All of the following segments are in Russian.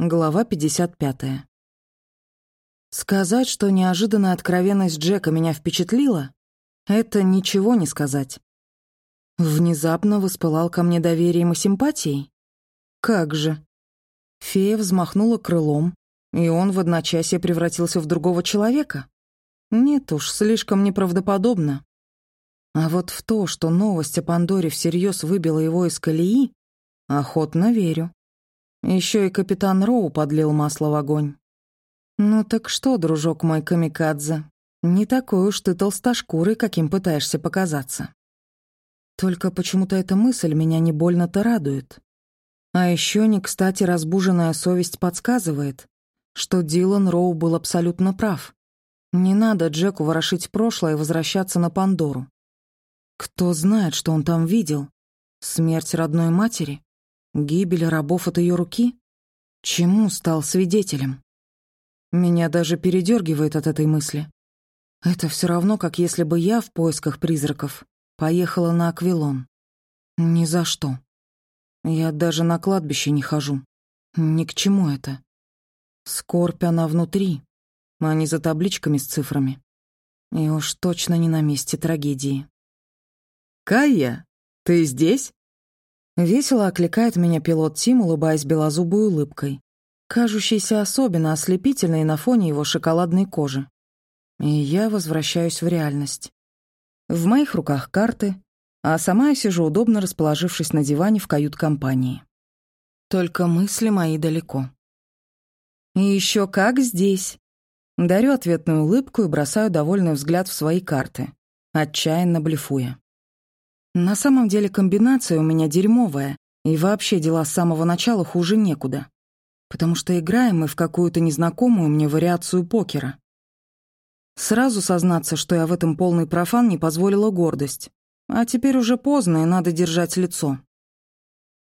Глава 55. Сказать, что неожиданная откровенность Джека меня впечатлила, это ничего не сказать. Внезапно воспылал ко мне доверием и симпатией? Как же. Фея взмахнула крылом, и он в одночасье превратился в другого человека? Нет уж, слишком неправдоподобно. А вот в то, что новость о Пандоре всерьез выбила его из колеи, охотно верю. Еще и капитан Роу подлил масло в огонь. Ну так что, дружок мой камикадзе, не такой уж ты толстошкурый, каким пытаешься показаться. Только почему-то эта мысль меня не больно-то радует. А еще не кстати разбуженная совесть подсказывает, что Дилан Роу был абсолютно прав. Не надо Джеку ворошить прошлое и возвращаться на Пандору. Кто знает, что он там видел? Смерть родной матери? Гибель рабов от ее руки? Чему стал свидетелем? Меня даже передергивает от этой мысли. Это все равно, как если бы я в поисках призраков поехала на Аквилон. Ни за что. Я даже на кладбище не хожу. Ни к чему это. Скорбь она внутри, а не за табличками с цифрами. И уж точно не на месте трагедии. «Кайя, ты здесь?» Весело окликает меня пилот Тим, улыбаясь белозубой улыбкой, кажущейся особенно ослепительной на фоне его шоколадной кожи. И я возвращаюсь в реальность. В моих руках карты, а сама я сижу удобно расположившись на диване в кают-компании. Только мысли мои далеко. И еще как здесь. Дарю ответную улыбку и бросаю довольный взгляд в свои карты, отчаянно блефуя. На самом деле комбинация у меня дерьмовая, и вообще дела с самого начала хуже некуда. Потому что играем мы в какую-то незнакомую мне вариацию покера. Сразу сознаться, что я в этом полный профан, не позволила гордость. А теперь уже поздно, и надо держать лицо.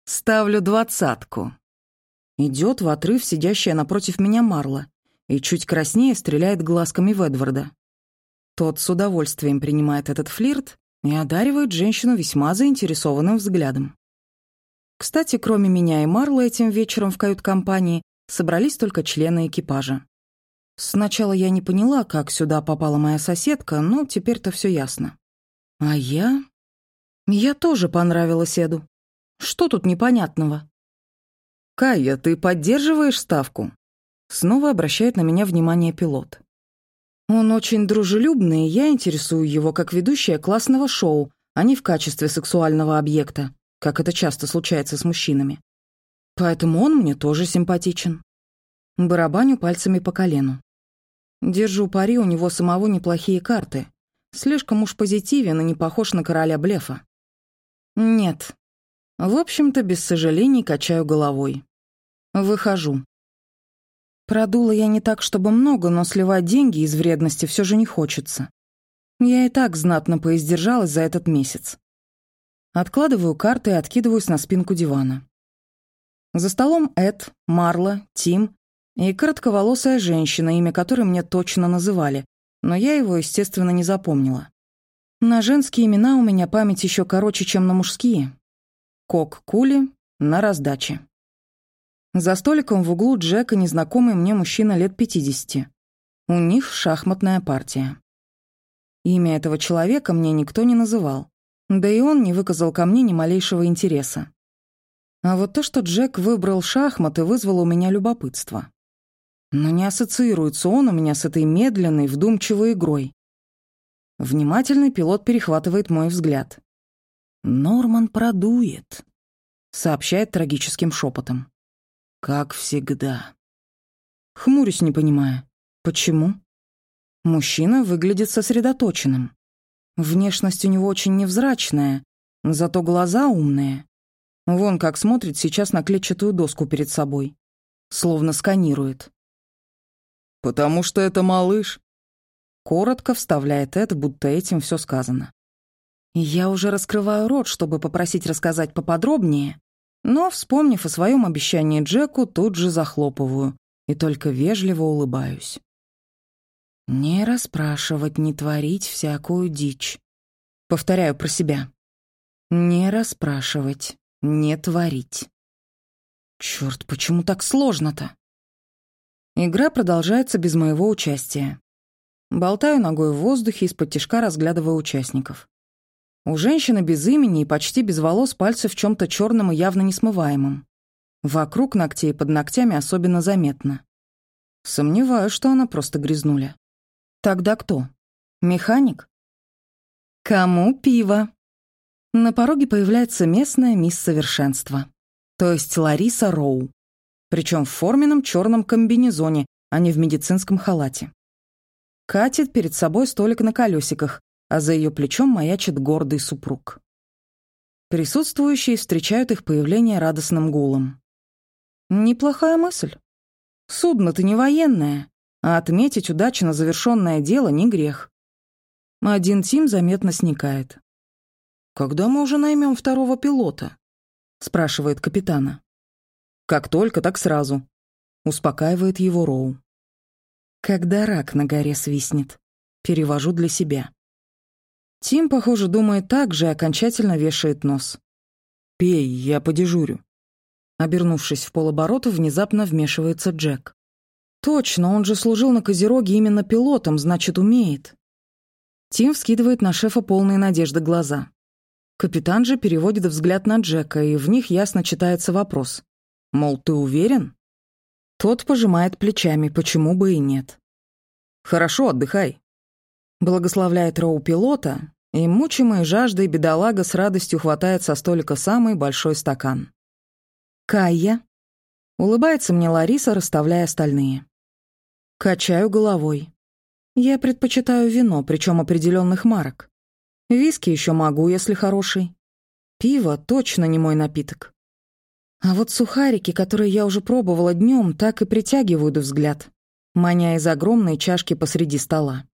«Ставлю двадцатку». Идет в отрыв сидящая напротив меня Марла и чуть краснее стреляет глазками в Эдварда. Тот с удовольствием принимает этот флирт, и одаривают женщину весьма заинтересованным взглядом. Кстати, кроме меня и Марла этим вечером в кают-компании собрались только члены экипажа. Сначала я не поняла, как сюда попала моя соседка, но теперь-то все ясно. А я... Я тоже понравилась Эду. Что тут непонятного? «Кайя, ты поддерживаешь ставку?» Снова обращает на меня внимание пилот. Он очень дружелюбный, и я интересую его как ведущая классного шоу, а не в качестве сексуального объекта, как это часто случается с мужчинами. Поэтому он мне тоже симпатичен. Барабаню пальцами по колену. Держу пари, у него самого неплохие карты. Слишком уж позитивен и не похож на короля блефа. Нет. В общем-то, без сожалений качаю головой. Выхожу. Продула я не так, чтобы много, но сливать деньги из вредности все же не хочется. Я и так знатно поиздержалась за этот месяц. Откладываю карты и откидываюсь на спинку дивана. За столом Эд, Марла, Тим и коротковолосая женщина, имя которой мне точно называли, но я его, естественно, не запомнила. На женские имена у меня память еще короче, чем на мужские. Кок-кули на раздаче. За столиком в углу Джека незнакомый мне мужчина лет 50. У них шахматная партия. Имя этого человека мне никто не называл, да и он не выказал ко мне ни малейшего интереса. А вот то, что Джек выбрал шахматы, вызвало у меня любопытство. Но не ассоциируется он у меня с этой медленной, вдумчивой игрой. Внимательный пилот перехватывает мой взгляд. «Норман продует», — сообщает трагическим шепотом. Как всегда. Хмурюсь, не понимая. Почему? Мужчина выглядит сосредоточенным. Внешность у него очень невзрачная, зато глаза умные. Вон как смотрит сейчас на клетчатую доску перед собой. Словно сканирует. «Потому что это малыш», Коротко вставляет Эд, будто этим все сказано. Я уже раскрываю рот, чтобы попросить рассказать поподробнее, но, вспомнив о своем обещании Джеку, тут же захлопываю и только вежливо улыбаюсь. «Не расспрашивать, не творить всякую дичь». Повторяю про себя. «Не расспрашивать, не творить». Черт, почему так сложно-то? Игра продолжается без моего участия. Болтаю ногой в воздухе, из-под тишка разглядывая участников. У женщины без имени и почти без волос пальцы в чем то черном и явно несмываемом. Вокруг ногтей под ногтями особенно заметно. Сомневаюсь, что она просто грязнуля. Тогда кто? Механик? Кому пиво? На пороге появляется местная мисс совершенства, то есть Лариса Роу. Причем в форменном черном комбинезоне, а не в медицинском халате. Катит перед собой столик на колесиках, а за ее плечом маячит гордый супруг. Присутствующие встречают их появление радостным гулом. Неплохая мысль. Судно-то не военное, а отметить удачно завершенное дело не грех. Один Тим заметно сникает. «Когда мы уже наймем второго пилота?» — спрашивает капитана. «Как только, так сразу», — успокаивает его Роу. «Когда рак на горе свистнет», — перевожу для себя. Тим, похоже, думает так же и окончательно вешает нос. «Пей, я подежурю». Обернувшись в полоборота, внезапно вмешивается Джек. «Точно, он же служил на Козероге именно пилотом, значит, умеет». Тим вскидывает на шефа полные надежды глаза. Капитан же переводит взгляд на Джека, и в них ясно читается вопрос. Мол, ты уверен? Тот пожимает плечами, почему бы и нет. «Хорошо, отдыхай», Благословляет Роу пилота, и мучимый жаждой бедолага с радостью хватает со столика самый большой стакан. «Кайя?» Улыбается мне Лариса, расставляя остальные. Качаю головой. Я предпочитаю вино, причем определенных марок. Виски еще могу, если хороший. Пиво точно не мой напиток. А вот сухарики, которые я уже пробовала днем, так и притягивают взгляд, маня из огромной чашки посреди стола.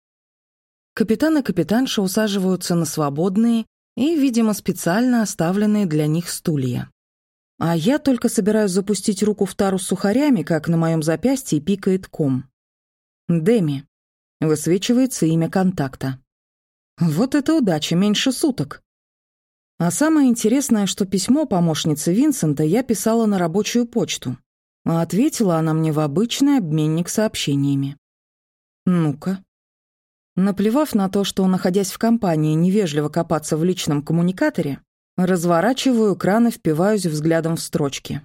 Капитан и капитанша усаживаются на свободные и, видимо, специально оставленные для них стулья. А я только собираюсь запустить руку в тару с сухарями, как на моем запястье пикает ком. Деми. Высвечивается имя контакта. Вот это удача, меньше суток. А самое интересное, что письмо помощницы Винсента я писала на рабочую почту, а ответила она мне в обычный обменник сообщениями. Ну-ка, Наплевав на то, что, находясь в компании, невежливо копаться в личном коммуникаторе, разворачиваю экран и впиваюсь взглядом в строчки.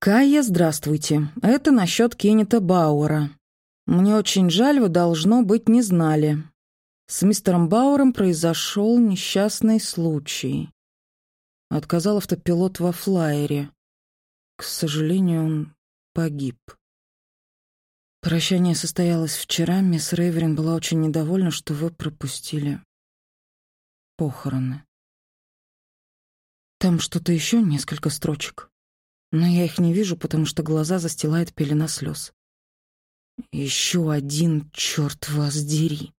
«Кайя, здравствуйте. Это насчет Кеннета Бауэра. Мне очень жаль, вы, должно быть, не знали. С мистером Бауэром произошел несчастный случай. Отказал автопилот во флайере. К сожалению, он погиб». Прощание состоялось вчера. Мисс Рейверин была очень недовольна, что вы пропустили похороны. Там что-то еще несколько строчек. Но я их не вижу, потому что глаза застилает пелена слез. Еще один, черт вас дери.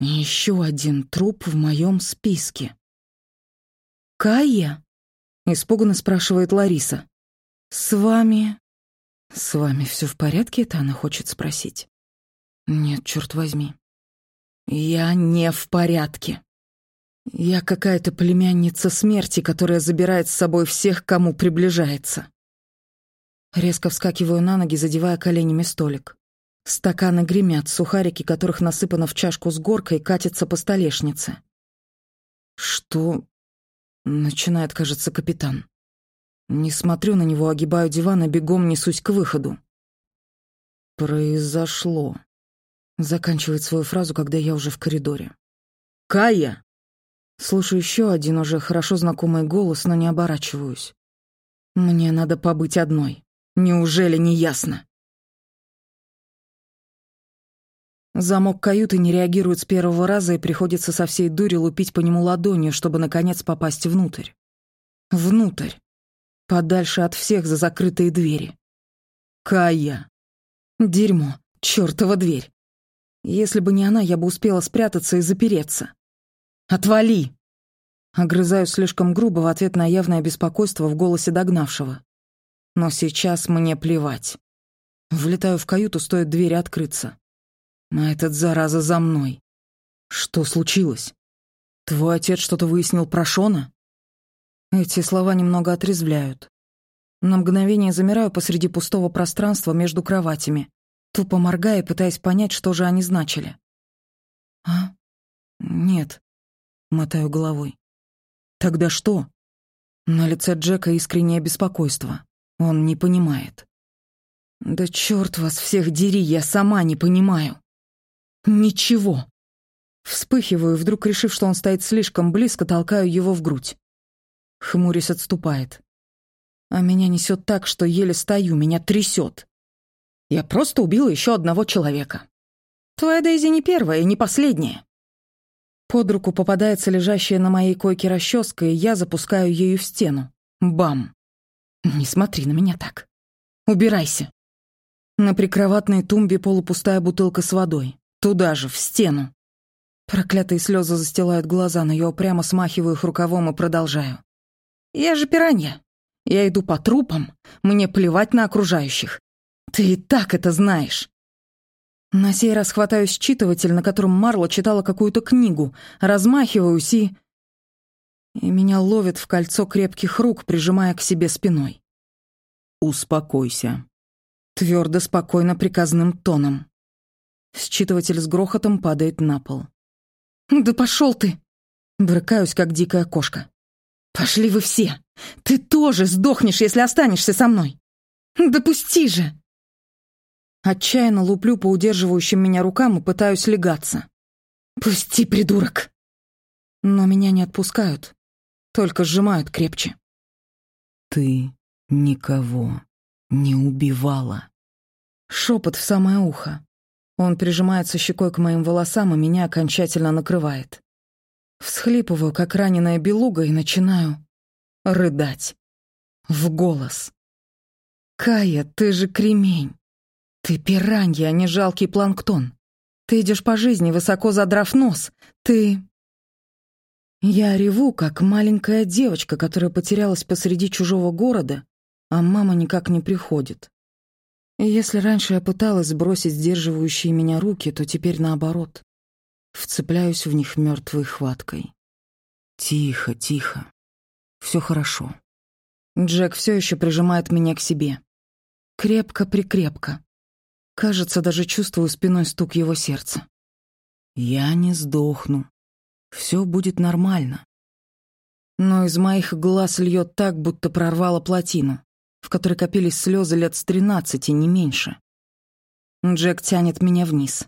Еще один труп в моем списке. «Кая?» — испуганно спрашивает Лариса. «С вами «С вами все в порядке?» — это она хочет спросить. «Нет, черт возьми. Я не в порядке. Я какая-то племянница смерти, которая забирает с собой всех, кому приближается». Резко вскакиваю на ноги, задевая коленями столик. Стаканы гремят, сухарики, которых насыпано в чашку с горкой, катятся по столешнице. «Что?» — начинает, кажется, капитан. Не смотрю на него, огибаю диван и бегом несусь к выходу. «Произошло», — заканчивает свою фразу, когда я уже в коридоре. «Кая!» Слушаю еще один уже хорошо знакомый голос, но не оборачиваюсь. Мне надо побыть одной. Неужели не ясно? Замок каюты не реагирует с первого раза и приходится со всей дури лупить по нему ладонью, чтобы наконец попасть внутрь. Внутрь. Подальше от всех за закрытые двери. Кая. Дерьмо. Чёртова дверь. Если бы не она, я бы успела спрятаться и запереться. «Отвали!» Огрызаю слишком грубо в ответ на явное беспокойство в голосе догнавшего. Но сейчас мне плевать. Влетаю в каюту, стоит двери открыться. А этот зараза за мной. Что случилось? Твой отец что-то выяснил про Шона? Эти слова немного отрезвляют. На мгновение замираю посреди пустого пространства между кроватями, тупо моргая, пытаясь понять, что же они значили. «А? Нет», — мотаю головой. «Тогда что?» На лице Джека искреннее беспокойство. Он не понимает. «Да черт вас всех дери, я сама не понимаю!» «Ничего!» Вспыхиваю, вдруг решив, что он стоит слишком близко, толкаю его в грудь. Хмурясь отступает. А меня несет так, что еле стою, меня трясет. Я просто убила еще одного человека. Твоя Дейзи не первая и не последняя. Под руку попадается лежащая на моей койке расческа, и я запускаю ею в стену. Бам! Не смотри на меня так. Убирайся. На прикроватной тумбе полупустая бутылка с водой. Туда же, в стену. Проклятые слезы застилают глаза, но я упрямо смахиваю их рукавом и продолжаю. Я же пиранья. Я иду по трупам, мне плевать на окружающих. Ты и так это знаешь. На сей раз хватаю считыватель, на котором Марло читала какую-то книгу, размахиваюсь и... И меня ловит в кольцо крепких рук, прижимая к себе спиной. «Успокойся», Твердо, спокойно, приказным тоном. Считыватель с грохотом падает на пол. «Да пошел ты!» Брыкаюсь, как дикая кошка. «Пошли вы все! Ты тоже сдохнешь, если останешься со мной! Допусти же!» Отчаянно луплю по удерживающим меня рукам и пытаюсь легаться. «Пусти, придурок!» Но меня не отпускают, только сжимают крепче. «Ты никого не убивала». Шепот в самое ухо. Он прижимается щекой к моим волосам, и меня окончательно накрывает. Всхлипываю, как раненая белуга, и начинаю рыдать. В голос. «Кая, ты же кремень. Ты пиранья, а не жалкий планктон. Ты идешь по жизни, высоко задрав нос. Ты...» Я реву, как маленькая девочка, которая потерялась посреди чужого города, а мама никак не приходит. И если раньше я пыталась сбросить сдерживающие меня руки, то теперь наоборот. Вцепляюсь в них мертвой хваткой. Тихо, тихо. Все хорошо. Джек все еще прижимает меня к себе. Крепко-прикрепко. Кажется, даже чувствую спиной стук его сердца. Я не сдохну. Все будет нормально. Но из моих глаз льет так, будто прорвало плотину в которой копились слезы лет с тринадцати, не меньше. Джек тянет меня вниз.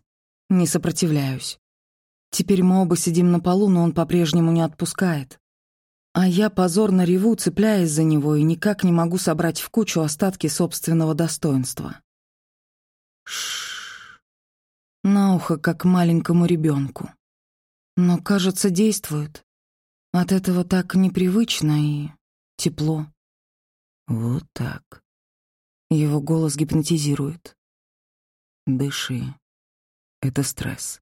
Не сопротивляюсь. Теперь мы оба сидим на полу, но он по-прежнему не отпускает. А я позорно реву, цепляясь за него, и никак не могу собрать в кучу остатки собственного достоинства. Шш. На ухо, как маленькому ребенку. Но, кажется, действует. От этого так непривычно и тепло. Вот так. Его голос гипнотизирует. Дыши. Это стресс.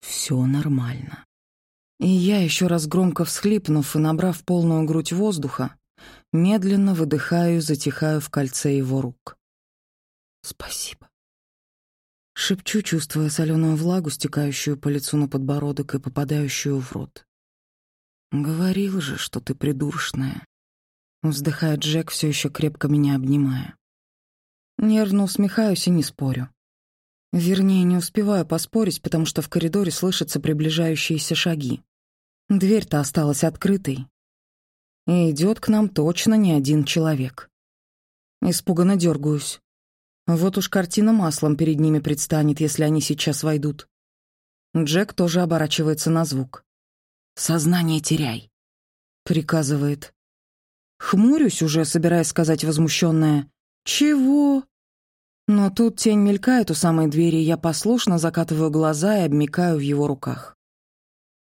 Все нормально. И я, еще раз громко всхлипнув и набрав полную грудь воздуха, медленно выдыхаю, затихаю в кольце его рук. «Спасибо». Шепчу, чувствуя соленую влагу, стекающую по лицу на подбородок и попадающую в рот. «Говорил же, что ты придуршная». Вздыхает Джек, все еще крепко меня обнимая. Нервно усмехаюсь и не спорю. Вернее, не успеваю поспорить, потому что в коридоре слышатся приближающиеся шаги. Дверь-то осталась открытой. И идет к нам точно не один человек. Испуганно дергаюсь. Вот уж картина маслом перед ними предстанет, если они сейчас войдут. Джек тоже оборачивается на звук. «Сознание теряй», — приказывает. Хмурюсь уже, собираясь сказать возмущенное «Чего?». Но тут тень мелькает у самой двери, я послушно закатываю глаза и обмикаю в его руках.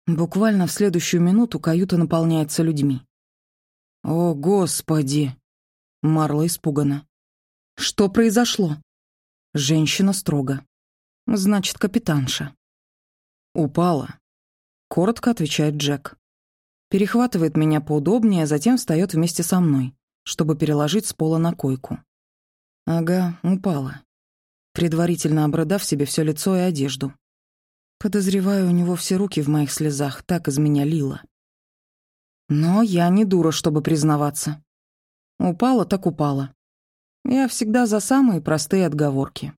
Буквально в следующую минуту каюта наполняется людьми. «О, Господи!» Марла испугана. «Что произошло?» Женщина строго. «Значит, капитанша». «Упала», — коротко отвечает Джек перехватывает меня поудобнее, а затем встает вместе со мной, чтобы переложить с пола на койку. Ага, упала, предварительно обрыдав себе все лицо и одежду. Подозреваю, у него все руки в моих слезах, так из меня лило. Но я не дура, чтобы признаваться. Упала так упала. Я всегда за самые простые отговорки.